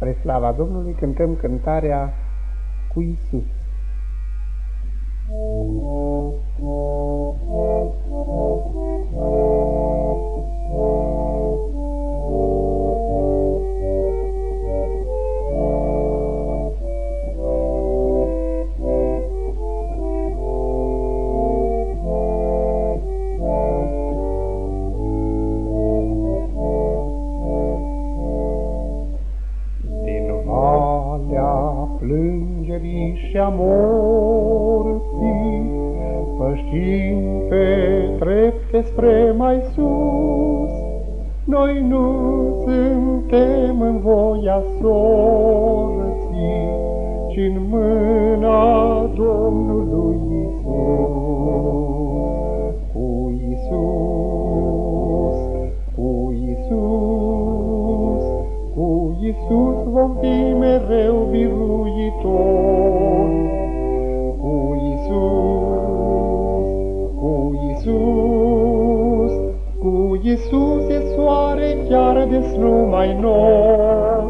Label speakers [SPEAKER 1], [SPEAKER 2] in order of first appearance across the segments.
[SPEAKER 1] Spre slava Domnului cântăm cântarea cu Isus. Plângerii și a morții, pășind pe trepte spre mai sus. Noi nu suntem în voia sorții, ci în mâna Domnului chiar de mai nor.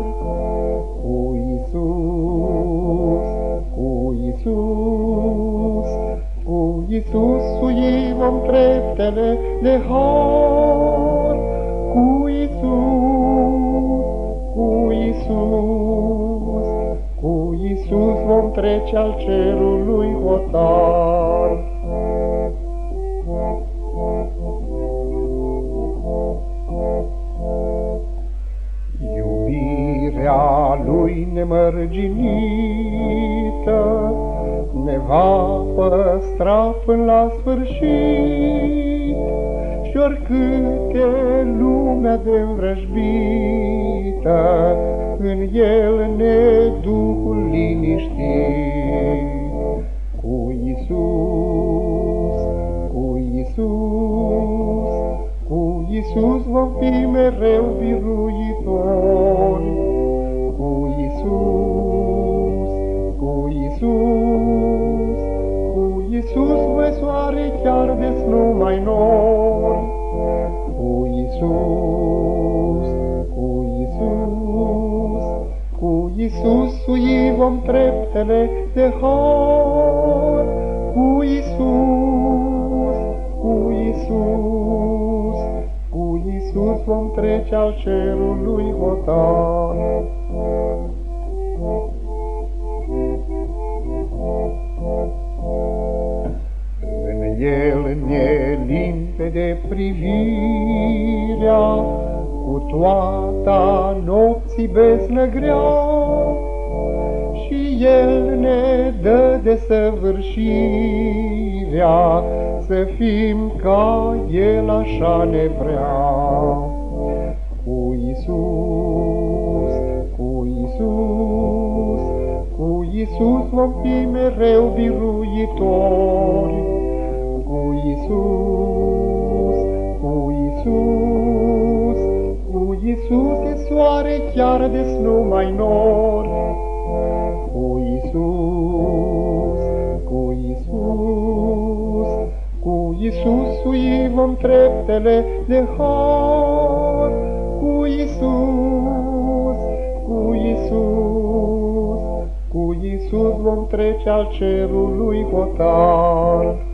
[SPEAKER 1] Cu Isus, cu Isus, cu Isus suivăm treptele de har. Cu Isus, cu Isus, Iisus vom trece al cerului hotar. Iubirea lui nemărginită ne va păstra până la sfârșit și oricâte lumea de învrăjbită, în el ne Duhul liniștit. Cu Isus, cu Isus, cu Isus vom fi mereu biruitori. Isus voi soare chiar de mai nori. Cu Isus, cu Isus, cu Isus sui vom treptele de har. Cu Isus, cu Isus, cu Isus vom trece al cerului hotar. El ne limpede privirea, cu toata nopții beznă grea, și El ne dă de săvârșirea, să fim ca El așa ne vrea. Cu Isus, cu Isus, cu Isus vom fi mereu biruitori, Iisus, cu Iisus, cu Iisus e soare chiar de mai nor. Cu Iisus, cu Iisus, cu Iisus suivăm treptele de har. Cu Iisus, cu Iisus, cu Iisus vom trece al cerului hotar.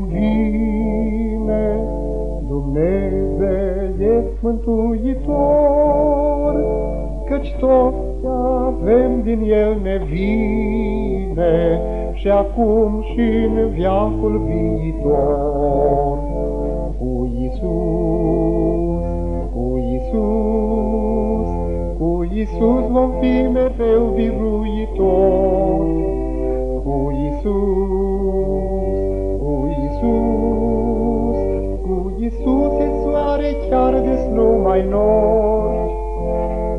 [SPEAKER 1] Se cuvine, Dumnezeiesc mântuitor, Căci toți avem din El nevine, Și acum și în viacul viitor. Cu Iisus, cu Iisus, cu Iisus vom fi mereu biruitori, cu Iisus, mai nori.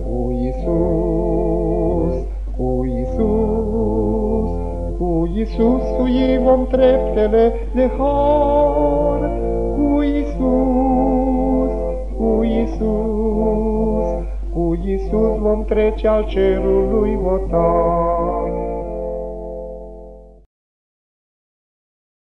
[SPEAKER 1] Cu Iisus, cu Iisus, cu Iisus suim treptele de har. Cu Iisus, cu Iisus, cu Iisus vom trece al cerului votar.